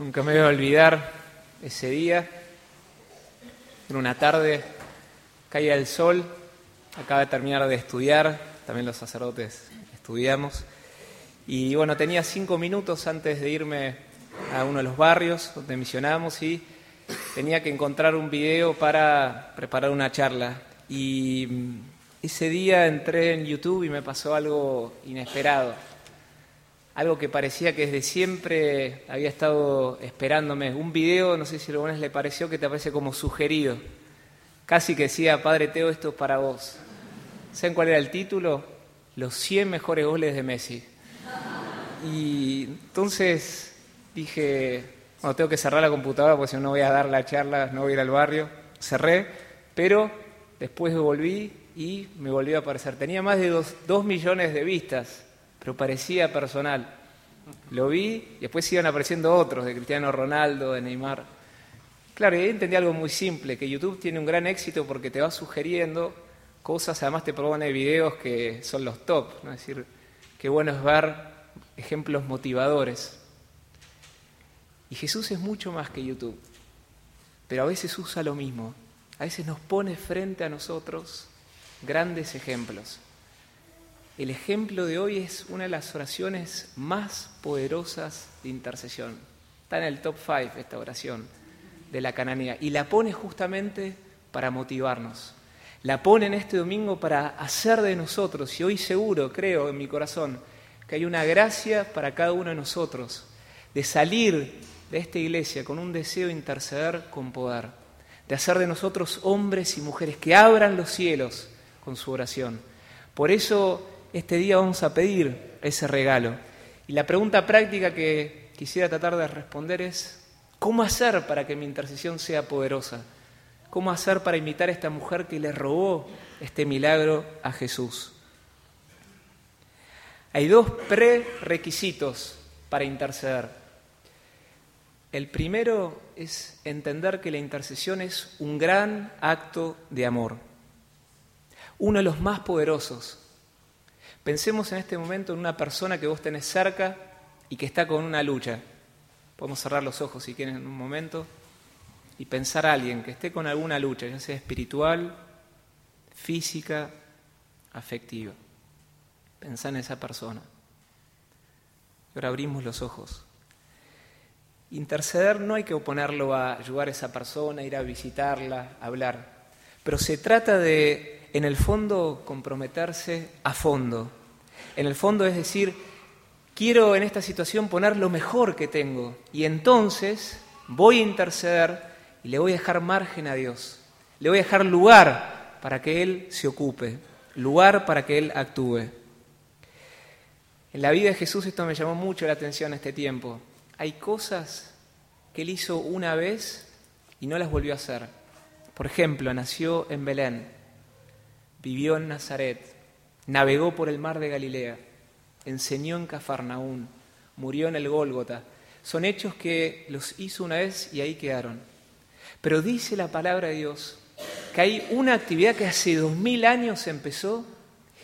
Nunca me voy a olvidar ese día. En una tarde caía el sol, acaba de terminar de estudiar, también los sacerdotes estudiamos. Y bueno, tenía cinco minutos antes de irme a uno de los barrios donde misionamos y tenía que encontrar un video para preparar una charla. Y mm, ese día entré en YouTube y me pasó algo inesperado algo que parecía que desde siempre había estado esperándome. Un video, no sé si alguna le pareció, que te aparece como sugerido. Casi que decía, Padre Teo, esto es para vos. ¿Saben cuál era el título? Los 100 mejores goles de Messi. Y entonces dije, bueno, tengo que cerrar la computadora porque si no, voy a dar la charla, no voy a ir al barrio. Cerré, pero después volví y me volvió a aparecer. Tenía más de dos millones de vistas pero parecía personal. Lo vi y después iban apareciendo otros, de Cristiano Ronaldo, de Neymar. Claro, y ahí entendí algo muy simple, que YouTube tiene un gran éxito porque te va sugiriendo cosas, además te propone videos que son los top, ¿no? es decir, qué bueno es ver ejemplos motivadores. Y Jesús es mucho más que YouTube, pero a veces usa lo mismo, a veces nos pone frente a nosotros grandes ejemplos. El ejemplo de hoy es una de las oraciones más poderosas de intercesión. Está en el top 5 esta oración de la cananea y la pone justamente para motivarnos. La pone en este domingo para hacer de nosotros, y hoy seguro, creo en mi corazón, que hay una gracia para cada uno de nosotros de salir de esta iglesia con un deseo de interceder con poder, de hacer de nosotros hombres y mujeres que abran los cielos con su oración. Por eso este día vamos a pedir ese regalo. Y la pregunta práctica que quisiera tratar de responder es, ¿cómo hacer para que mi intercesión sea poderosa? ¿Cómo hacer para imitar a esta mujer que le robó este milagro a Jesús? Hay dos prerequisitos para interceder. El primero es entender que la intercesión es un gran acto de amor, uno de los más poderosos Pensemos en este momento en una persona que vos tenés cerca y que está con una lucha. Podemos cerrar los ojos si quieren en un momento y pensar a alguien que esté con alguna lucha, ya sea espiritual, física, afectiva. Pensá en esa persona. Y ahora abrimos los ojos. Interceder no hay que oponerlo a ayudar a esa persona, ir a visitarla, hablar. Pero se trata de en el fondo comprometerse a fondo. En el fondo es decir, quiero en esta situación poner lo mejor que tengo y entonces voy a interceder y le voy a dejar margen a Dios. Le voy a dejar lugar para que Él se ocupe, lugar para que Él actúe. En la vida de Jesús esto me llamó mucho la atención este tiempo. Hay cosas que Él hizo una vez y no las volvió a hacer. Por ejemplo, nació en Belén vivió en Nazaret, navegó por el mar de Galilea, enseñó en Cafarnaún, murió en el Gólgota. Son hechos que los hizo una vez y ahí quedaron. Pero dice la palabra de Dios que hay una actividad que hace dos mil años empezó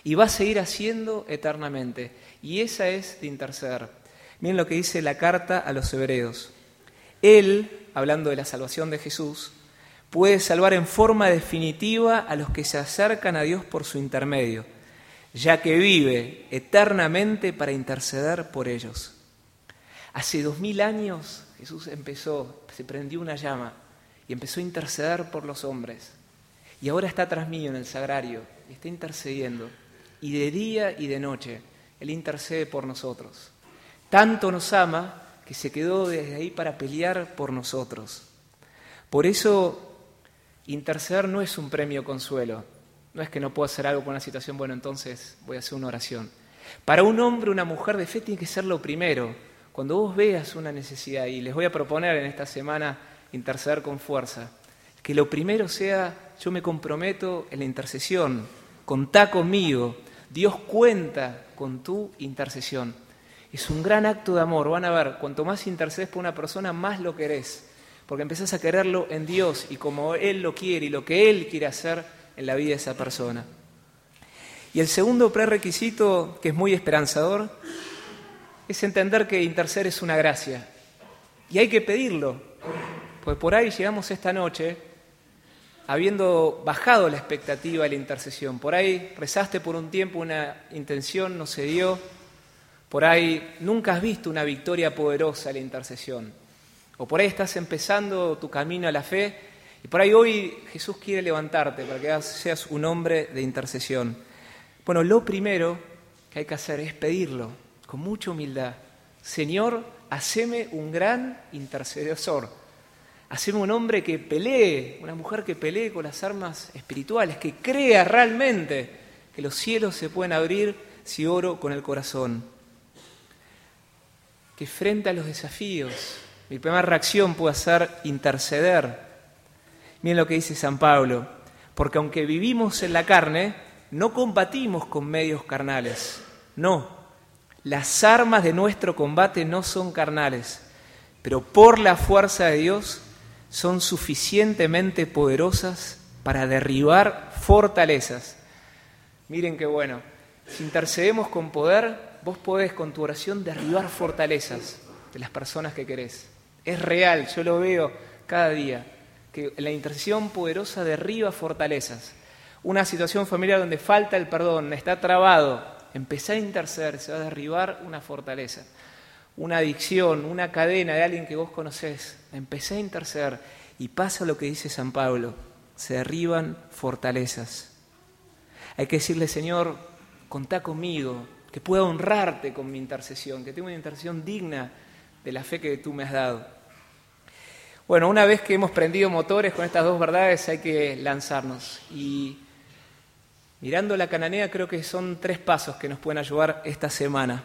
y va a seguir haciendo eternamente. Y esa es de interceder. Miren lo que dice la carta a los hebreos. Él, hablando de la salvación de Jesús, puede salvar en forma definitiva a los que se acercan a Dios por su intermedio, ya que vive eternamente para interceder por ellos. Hace dos mil años Jesús empezó, se prendió una llama y empezó a interceder por los hombres. Y ahora está tras mí en el sagrario y está intercediendo. Y de día y de noche Él intercede por nosotros. Tanto nos ama que se quedó desde ahí para pelear por nosotros. Por eso Interceder no es un premio consuelo. No es que no puedo hacer algo con una situación, bueno, entonces voy a hacer una oración. Para un hombre, una mujer de fe tiene que ser lo primero. Cuando vos veas una necesidad, y les voy a proponer en esta semana interceder con fuerza, que lo primero sea, yo me comprometo en la intercesión, contá conmigo, Dios cuenta con tu intercesión. Es un gran acto de amor, van a ver, cuanto más intercedes por una persona, más lo querés porque empezás a quererlo en Dios y como Él lo quiere y lo que Él quiere hacer en la vida de esa persona. Y el segundo prerequisito, que es muy esperanzador, es entender que interceder es una gracia. Y hay que pedirlo, pues por ahí llegamos esta noche habiendo bajado la expectativa de la intercesión. Por ahí rezaste por un tiempo una intención, no se dio. Por ahí nunca has visto una victoria poderosa en la intercesión. O por ahí estás empezando tu camino a la fe y por ahí hoy Jesús quiere levantarte para que seas un hombre de intercesión. Bueno, lo primero que hay que hacer es pedirlo con mucha humildad. Señor, haceme un gran intercesor. Haceme un hombre que pelee, una mujer que pelee con las armas espirituales, que crea realmente que los cielos se pueden abrir si oro con el corazón. Que frente a los desafíos, mi primera reacción pueda ser interceder Miren lo que dice San Pablo, porque aunque vivimos en la carne, no combatimos con medios carnales. No, las armas de nuestro combate no son carnales, pero por la fuerza de Dios son suficientemente poderosas para derribar fortalezas. Miren qué bueno, si intercedemos con poder, vos podés con tu oración derribar fortalezas de las personas que querés. Es real, yo lo veo cada día que la intercesión poderosa derriba fortalezas. Una situación familiar donde falta el perdón, está trabado, empezar a interceder, se va a derribar una fortaleza. Una adicción, una cadena de alguien que vos conocés, empecé a interceder y pasa lo que dice San Pablo, se derriban fortalezas. Hay que decirle, Señor, contá conmigo, que pueda honrarte con mi intercesión, que tenga una intercesión digna de la fe que tú me has dado. Bueno, una vez que hemos prendido motores con estas dos verdades hay que lanzarnos. Y mirando la cananea creo que son tres pasos que nos pueden ayudar esta semana.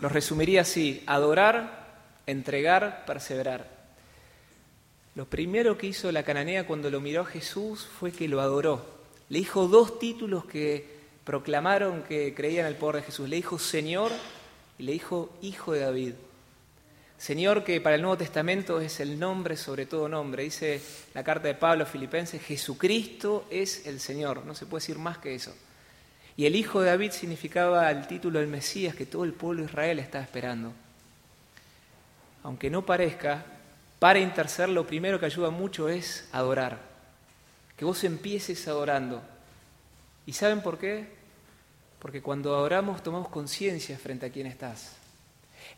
Los resumiría así, adorar, entregar, perseverar. Lo primero que hizo la cananea cuando lo miró a Jesús fue que lo adoró. Le dijo dos títulos que proclamaron que creían el poder de Jesús. Le dijo Señor y le dijo Hijo de David. Señor que para el Nuevo Testamento es el nombre sobre todo nombre. Dice la carta de Pablo Filipenses, Jesucristo es el Señor. No se puede decir más que eso. Y el Hijo de David significaba el título del Mesías que todo el pueblo de Israel estaba esperando. Aunque no parezca, para interceder lo primero que ayuda mucho es adorar. Que vos empieces adorando. ¿Y saben por qué? Porque cuando adoramos tomamos conciencia frente a quién estás.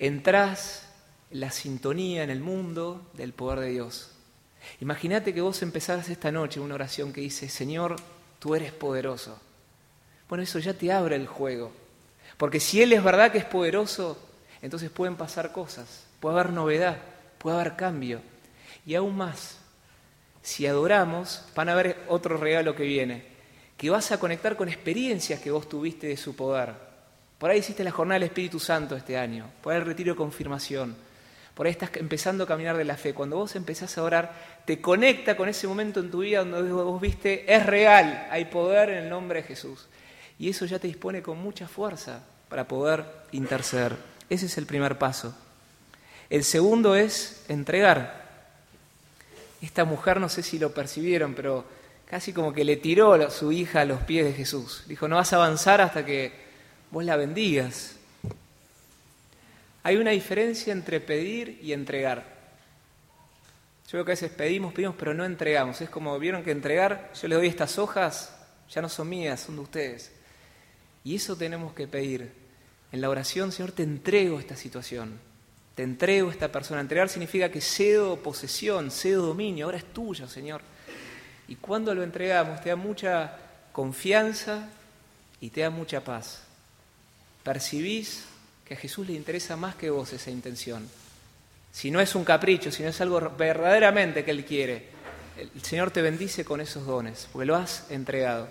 Entrás la sintonía en el mundo del poder de Dios. Imagínate que vos empezaras esta noche una oración que dice, Señor, tú eres poderoso. Bueno, eso ya te abre el juego. Porque si Él es verdad que es poderoso, entonces pueden pasar cosas, puede haber novedad, puede haber cambio. Y aún más, si adoramos, van a ver otro regalo que viene, que vas a conectar con experiencias que vos tuviste de su poder. Por ahí hiciste la jornada del Espíritu Santo este año, por ahí el retiro de confirmación, por ahí estás empezando a caminar de la fe. Cuando vos empezás a orar, te conecta con ese momento en tu vida donde vos viste, es real, hay poder en el nombre de Jesús. Y eso ya te dispone con mucha fuerza para poder interceder. Ese es el primer paso. El segundo es entregar. Esta mujer, no sé si lo percibieron, pero casi como que le tiró a su hija a los pies de Jesús. Dijo, no vas a avanzar hasta que vos la bendigas. Hay una diferencia entre pedir y entregar. Yo creo que a veces pedimos, pedimos, pero no entregamos. Es como vieron que entregar, yo les doy estas hojas, ya no son mías, son de ustedes. Y eso tenemos que pedir. En la oración, Señor, te entrego esta situación. Te entrego esta persona. Entregar significa que cedo posesión, cedo dominio. Ahora es tuyo, Señor. Y cuando lo entregamos, te da mucha confianza y te da mucha paz. Percibís que a Jesús le interesa más que vos esa intención. Si no es un capricho, si no es algo verdaderamente que Él quiere, el Señor te bendice con esos dones, porque lo has entregado.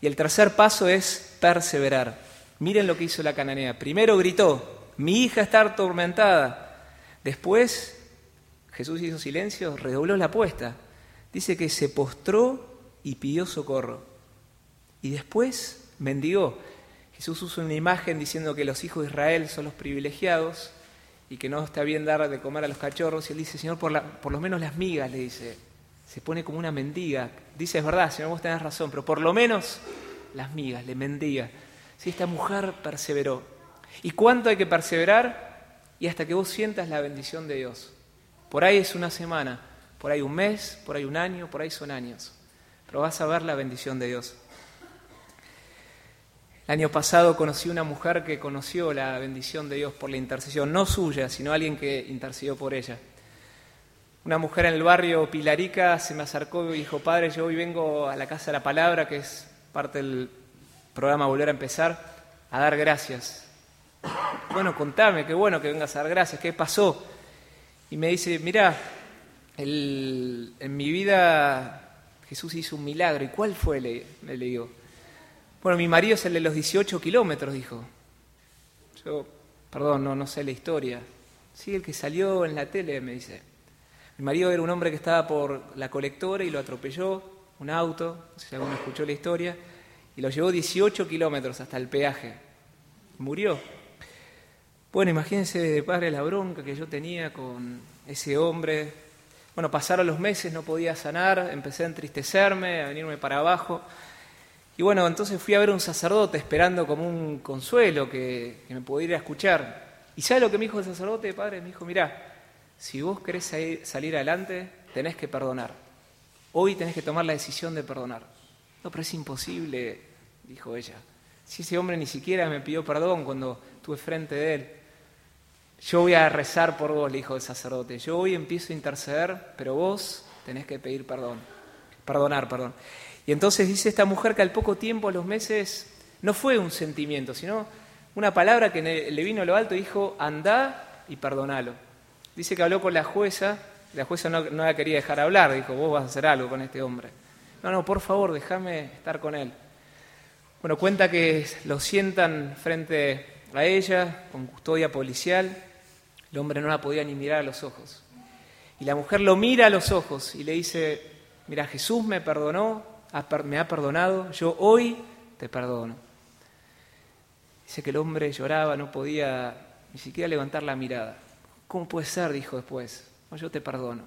Y el tercer paso es perseverar. Miren lo que hizo la cananea. Primero gritó, mi hija está atormentada. Después, Jesús hizo silencio, redobló la apuesta. Dice que se postró y pidió socorro. Y después mendigó. Jesús usa una imagen diciendo que los hijos de Israel son los privilegiados y que no está bien dar de comer a los cachorros. Y él dice, Señor, por, por lo menos las migas, le dice. Se pone como una mendiga. Dice, es verdad, Señor, vos tenés razón, pero por lo menos las migas, le mendiga. Si esta mujer perseveró. ¿Y cuánto hay que perseverar? Y hasta que vos sientas la bendición de Dios. Por ahí es una semana, por ahí un mes, por ahí un año, por ahí son años. Pero vas a ver la bendición de Dios. Año pasado conocí una mujer que conoció la bendición de Dios por la intercesión, no suya, sino alguien que intercedió por ella. Una mujer en el barrio Pilarica se me acercó y dijo, padre, yo hoy vengo a la Casa de la Palabra, que es parte del programa Volver a Empezar, a dar gracias. Bueno, contame, qué bueno que vengas a dar gracias, ¿qué pasó? Y me dice, mira, en mi vida Jesús hizo un milagro. ¿Y cuál fue? Le, le digo. Bueno, mi marido es el de los 18 kilómetros, dijo. Yo, perdón, no, no sé la historia. Sí, el que salió en la tele, me dice. Mi marido era un hombre que estaba por la colectora y lo atropelló, un auto, no sé si alguno escuchó la historia, y lo llevó 18 kilómetros hasta el peaje. Murió. Bueno, imagínense padre la bronca que yo tenía con ese hombre. Bueno, pasaron los meses, no podía sanar, empecé a entristecerme, a venirme para abajo. Y bueno, entonces fui a ver a un sacerdote esperando como un consuelo que, me pudiera escuchar. ¿Y sabe lo que me dijo el sacerdote, padre? Me dijo, mirá, si vos querés salir adelante, tenés que perdonar. Hoy tenés que tomar la decisión de perdonar. No, pero es imposible, dijo ella. Si ese hombre ni siquiera me pidió perdón cuando estuve frente de él. Yo voy a rezar por vos, le dijo el sacerdote. Yo hoy empiezo a interceder, pero vos tenés que pedir perdón. Perdonar, perdón. Y entonces dice esta mujer que al poco tiempo, a los meses, no fue un sentimiento, sino una palabra que le vino a lo alto y dijo, anda y perdonalo. Dice que habló con la jueza, la jueza no, la quería dejar hablar, dijo, vos vas a hacer algo con este hombre. No, no, por favor, déjame estar con él. Bueno, cuenta que lo sientan frente a ella, con custodia policial, el hombre no la podía ni mirar a los ojos. Y la mujer lo mira a los ojos y le dice, mira, Jesús me perdonó, me ha perdonado, yo hoy te perdono. Dice que el hombre lloraba, no podía ni siquiera levantar la mirada. ¿Cómo puede ser? dijo después. yo te perdono.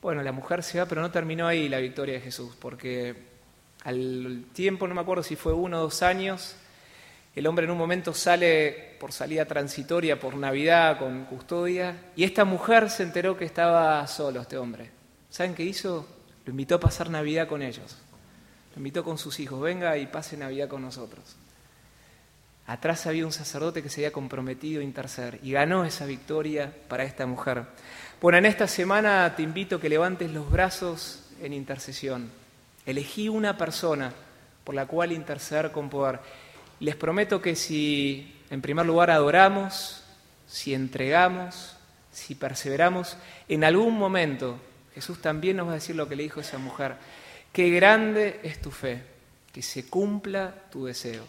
Bueno, la mujer se va, pero no terminó ahí la victoria de Jesús, porque al tiempo, no me acuerdo si fue uno o dos años, el hombre en un momento sale por salida transitoria, por Navidad, con custodia, y esta mujer se enteró que estaba solo este hombre. ¿Saben qué hizo? Lo invitó a pasar Navidad con ellos. Lo invitó con sus hijos, venga y pase Navidad con nosotros. Atrás había un sacerdote que se había comprometido a interceder y ganó esa victoria para esta mujer. Bueno, en esta semana te invito a que levantes los brazos en intercesión. Elegí una persona por la cual interceder con poder. Les prometo que si en primer lugar adoramos, si entregamos, si perseveramos, en algún momento Jesús también nos va a decir lo que le dijo esa mujer. Qué grande es tu fe, que se cumpla tu deseo.